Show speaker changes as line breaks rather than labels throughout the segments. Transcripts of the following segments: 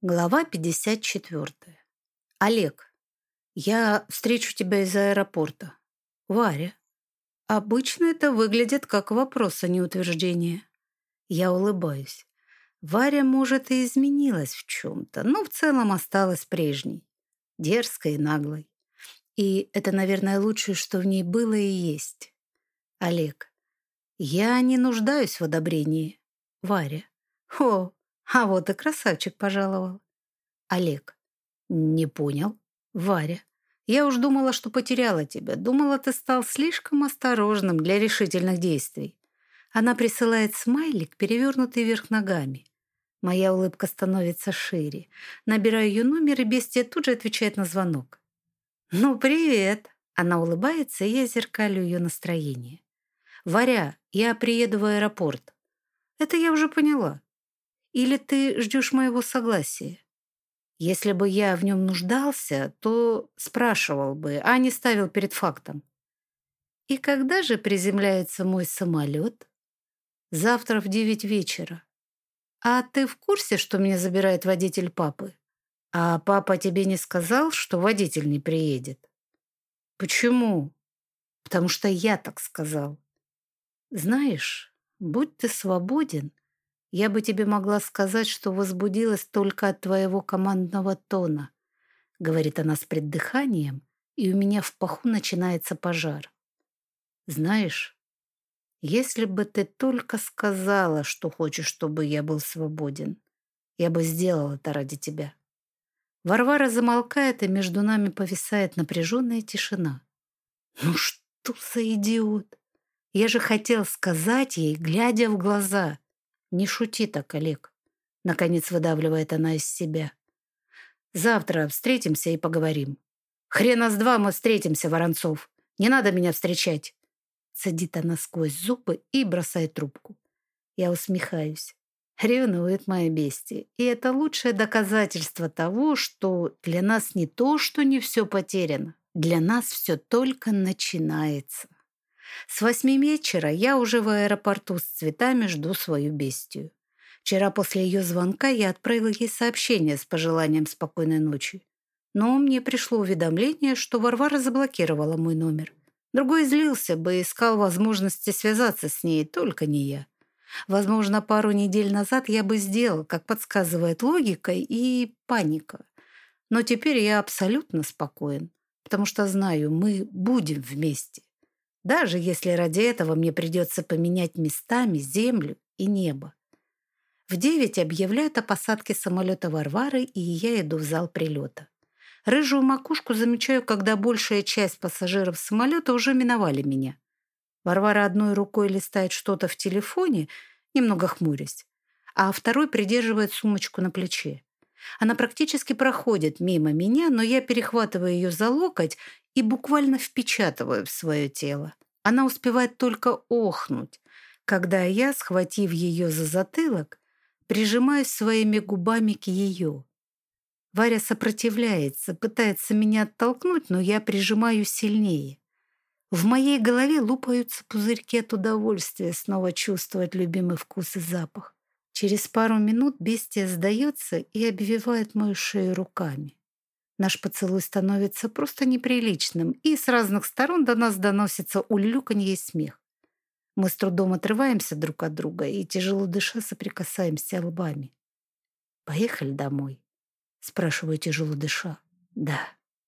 Глава 54. Олег, я встречу тебя из аэропорта. Варя. Обычно это выглядит как вопрос, а не утверждение. Я улыбаюсь. Варя, может, и изменилась в чем-то, но в целом осталась прежней. Дерзкой и наглой. И это, наверное, лучшее, что в ней было и есть. Олег. Я не нуждаюсь в одобрении. Варя. О, а вот и красавчик пожаловал. Олег. Не понял. Варя. Я уж думала, что потеряла тебя. Думала, ты стал слишком осторожным для решительных действий. Она присылает смайлик, перевернутый вверх ногами. Моя улыбка становится шире. Набираю ее номер, и бестия тут же отвечает на звонок. «Ну, привет!» Она улыбается, и я зеркалю ее настроение. «Варя, я приеду в аэропорт». «Это я уже поняла. Или ты ждешь моего согласия? Если бы я в нем нуждался, то спрашивал бы, а не ставил перед фактом. И когда же приземляется мой самолет? Завтра в девять вечера. А ты в курсе, что меня забирает водитель папы? А папа тебе не сказал, что водитель не приедет? Почему? Потому что я так сказал. Знаешь, будь ты свободен, я бы тебе могла сказать, что возбудилась только от твоего командного тона, говорит она с преддыханием, и у меня в паху начинается пожар. Знаешь, если бы ты только сказала, что хочешь, чтобы я был свободен, я бы сделал это ради тебя. Варвара замолкает, и между нами повисает напряженная тишина. Ну что за идиот? Я же хотел сказать ей, глядя в глаза. «Не шути так, Олег», — наконец выдавливает она из себя. «Завтра встретимся и поговорим». «Хрена с два мы встретимся, Воронцов. Не надо меня встречать». Садит она сквозь зубы и бросает трубку. Я усмехаюсь. Ревнует моя бестия. И это лучшее доказательство того, что для нас не то, что не все потеряно. Для нас все только начинается. С восьми вечера я уже в аэропорту с цветами жду свою бестию. Вчера после ее звонка я отправила ей сообщение с пожеланием спокойной ночи. Но мне пришло уведомление, что Варвара заблокировала мой номер. Другой злился бы и искал возможности связаться с ней, только не я. Возможно, пару недель назад я бы сделал, как подсказывает логика и паника. Но теперь я абсолютно спокоен, потому что знаю, мы будем вместе даже если ради этого мне придется поменять местами землю и небо. В девять объявляют о посадке самолета Варвары, и я иду в зал прилета. Рыжую макушку замечаю, когда большая часть пассажиров самолета уже миновали меня. Варвара одной рукой листает что-то в телефоне, немного хмурясь, а второй придерживает сумочку на плече. Она практически проходит мимо меня, но я перехватываю ее за локоть и буквально впечатываю в свое тело. Она успевает только охнуть, когда я, схватив ее за затылок, прижимаюсь своими губами к ее. Варя сопротивляется, пытается меня оттолкнуть, но я прижимаю сильнее. В моей голове лупаются пузырьки от удовольствия снова чувствовать любимый вкус и запах. Через пару минут бестия сдается и обвивает мою шею руками. Наш поцелуй становится просто неприличным, и с разных сторон до нас доносится улюканье и смех. Мы с трудом отрываемся друг от друга и, тяжело дыша, соприкасаемся лбами. «Поехали домой?» — спрашиваю, тяжело дыша. «Да»,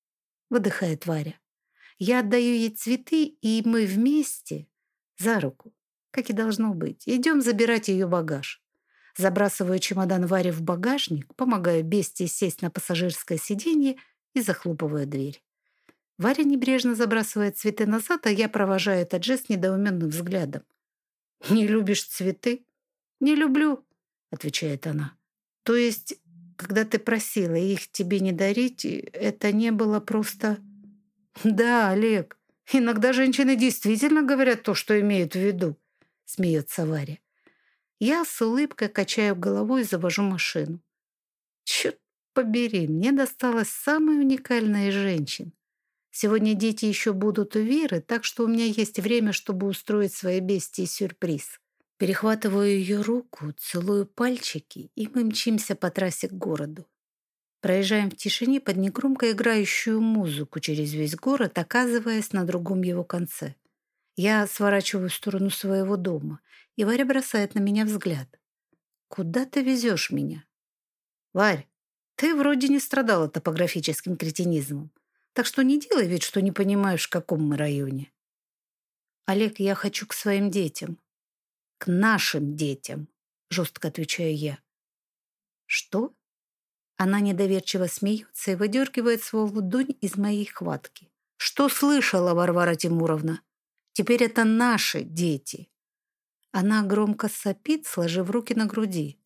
— выдыхает Варя. Я отдаю ей цветы, и мы вместе, за руку, как и должно быть, идем забирать ее багаж. Забрасываю чемодан Варе в багажник, помогаю бестии сесть на пассажирское сиденье и захлопываю дверь. Варя небрежно забрасывает цветы назад, а я провожаю этот жест недоуменным взглядом. «Не любишь цветы?» «Не люблю», — отвечает она. «То есть, когда ты просила их тебе не дарить, это не было просто...» «Да, Олег, иногда женщины действительно говорят то, что имеют в виду», — смеется Варя. Я с улыбкой качаю головой и завожу машину. Черт побери, мне досталась самая уникальная из женщин. Сегодня дети еще будут у Веры, так что у меня есть время, чтобы устроить своей бестии сюрприз. Перехватываю ее руку, целую пальчики, и мы мчимся по трассе к городу. Проезжаем в тишине под негромко играющую музыку через весь город, оказываясь на другом его конце. Я сворачиваю в сторону своего дома, и Варя бросает на меня взгляд. «Куда ты везешь меня?» «Варь, ты вроде не страдала топографическим кретинизмом, так что не делай вид, что не понимаешь, в каком мы районе». «Олег, я хочу к своим детям». «К нашим детям», — жестко отвечаю я. «Что?» Она недоверчиво смеется и выдергивает свою ладонь из моей хватки. «Что слышала, Варвара Тимуровна? Теперь это наши дети». Она громко сопит, сложив руки на груди.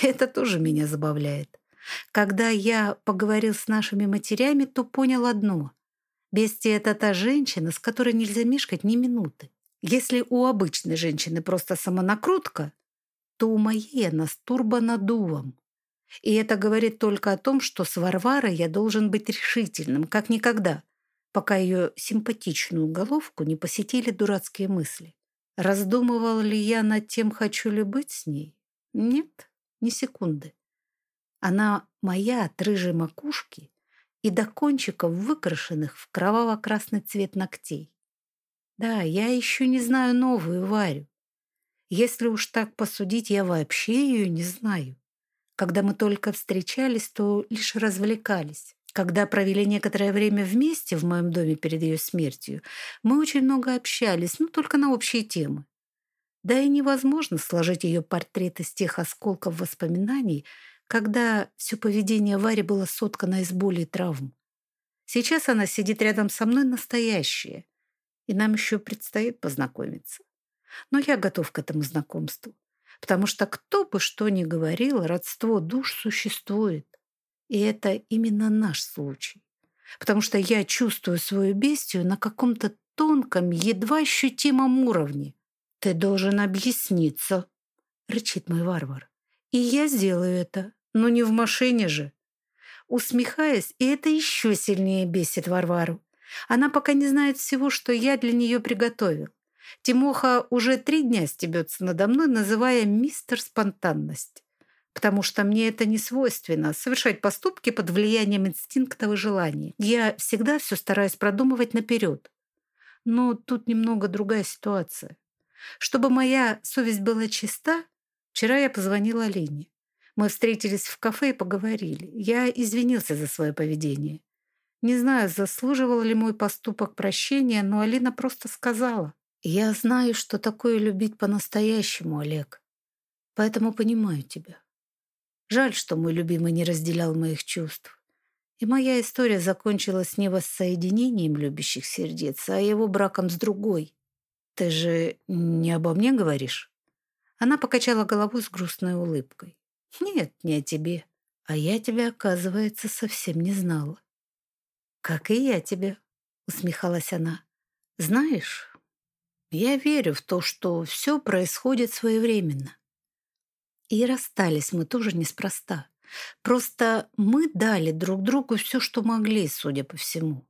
Это тоже меня забавляет. Когда я поговорил с нашими матерями, то понял одно. Бести — это та женщина, с которой нельзя мешкать ни минуты. Если у обычной женщины просто самонакрутка, то у моей она с турбонадувом. И это говорит только о том, что с Варварой я должен быть решительным, как никогда, пока ее симпатичную головку не посетили дурацкие мысли. Раздумывал ли я над тем, хочу ли быть с ней? Нет, ни секунды. Она моя от рыжей макушки и до кончиков, выкрашенных в кроваво-красный цвет ногтей. Да, я еще не знаю новую Варю. Если уж так посудить, я вообще ее не знаю. Когда мы только встречались, то лишь развлекались. Когда провели некоторое время вместе в моем доме перед ее смертью, мы очень много общались, но только на общие темы. Да и невозможно сложить ее портрет из тех осколков воспоминаний, когда все поведение Вари было соткано из боли и травм. Сейчас она сидит рядом со мной настоящая, и нам еще предстоит познакомиться. Но я готов к этому знакомству потому что кто бы что ни говорил, родство душ существует. И это именно наш случай. Потому что я чувствую свою бестию на каком-то тонком, едва ощутимом уровне. «Ты должен объясниться», — рычит мой варвар. «И я сделаю это, но не в машине же». Усмехаясь, и это еще сильнее бесит Варвару. Она пока не знает всего, что я для нее приготовил. Тимоха уже три дня стебется надо мной, называя мистер спонтанность. Потому что мне это не свойственно – совершать поступки под влиянием инстинктов и желаний. Я всегда все стараюсь продумывать наперед. Но тут немного другая ситуация. Чтобы моя совесть была чиста, вчера я позвонила Лене. Мы встретились в кафе и поговорили. Я извинился за свое поведение. Не знаю, заслуживал ли мой поступок прощения, но Алина просто сказала. Я знаю, что такое любить по-настоящему, Олег. Поэтому понимаю тебя. Жаль, что мой любимый не разделял моих чувств. И моя история закончилась не воссоединением любящих сердец, а его браком с другой. Ты же не обо мне говоришь? Она покачала головой с грустной улыбкой. Нет, не о тебе. А я тебя, оказывается, совсем не знала. Как и я тебя, усмехалась она. Знаешь, я верю в то, что все происходит своевременно. И расстались мы тоже неспроста. Просто мы дали друг другу все, что могли, судя по всему.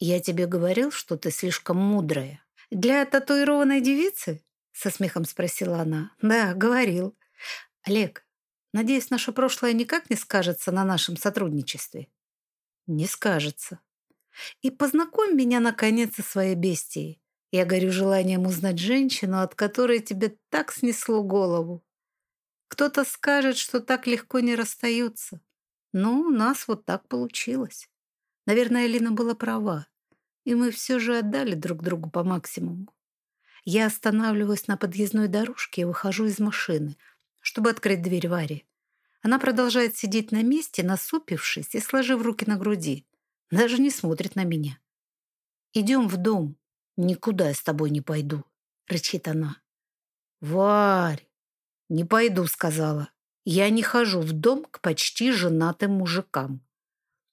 Я тебе говорил, что ты слишком мудрая. Для татуированной девицы? Со смехом спросила она. Да, говорил. Олег, надеюсь, наше прошлое никак не скажется на нашем сотрудничестве? Не скажется. И познакомь меня, наконец, со своей бестией. Я горю желанием узнать женщину, от которой тебе так снесло голову. Кто-то скажет, что так легко не расстаются. Но у нас вот так получилось. Наверное, Лина была права. И мы все же отдали друг другу по максимуму. Я останавливаюсь на подъездной дорожке и выхожу из машины, чтобы открыть дверь Варе. Она продолжает сидеть на месте, насупившись и сложив руки на груди. Даже не смотрит на меня. «Идем в дом», «Никуда я с тобой не пойду», — рычит она. «Варь, не пойду», — сказала. «Я не хожу в дом к почти женатым мужикам».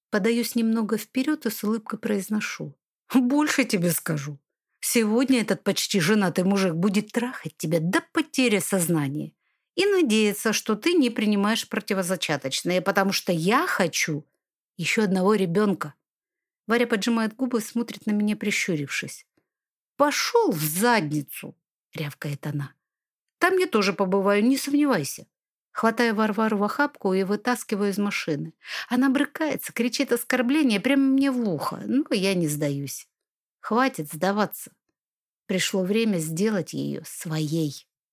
Подаюсь немного вперед и с улыбкой произношу. «Больше тебе скажу. Сегодня этот почти женатый мужик будет трахать тебя до потери сознания и надеяться, что ты не принимаешь противозачаточные, потому что я хочу еще одного ребенка». Варя поджимает губы и смотрит на меня, прищурившись. «Пошел в задницу!» — рявкает она. «Там я тоже побываю, не сомневайся. Хватаю Варвару в охапку и вытаскиваю из машины. Она брыкается, кричит оскорбление прямо мне в ухо. Ну, я не сдаюсь. Хватит сдаваться. Пришло время сделать ее своей.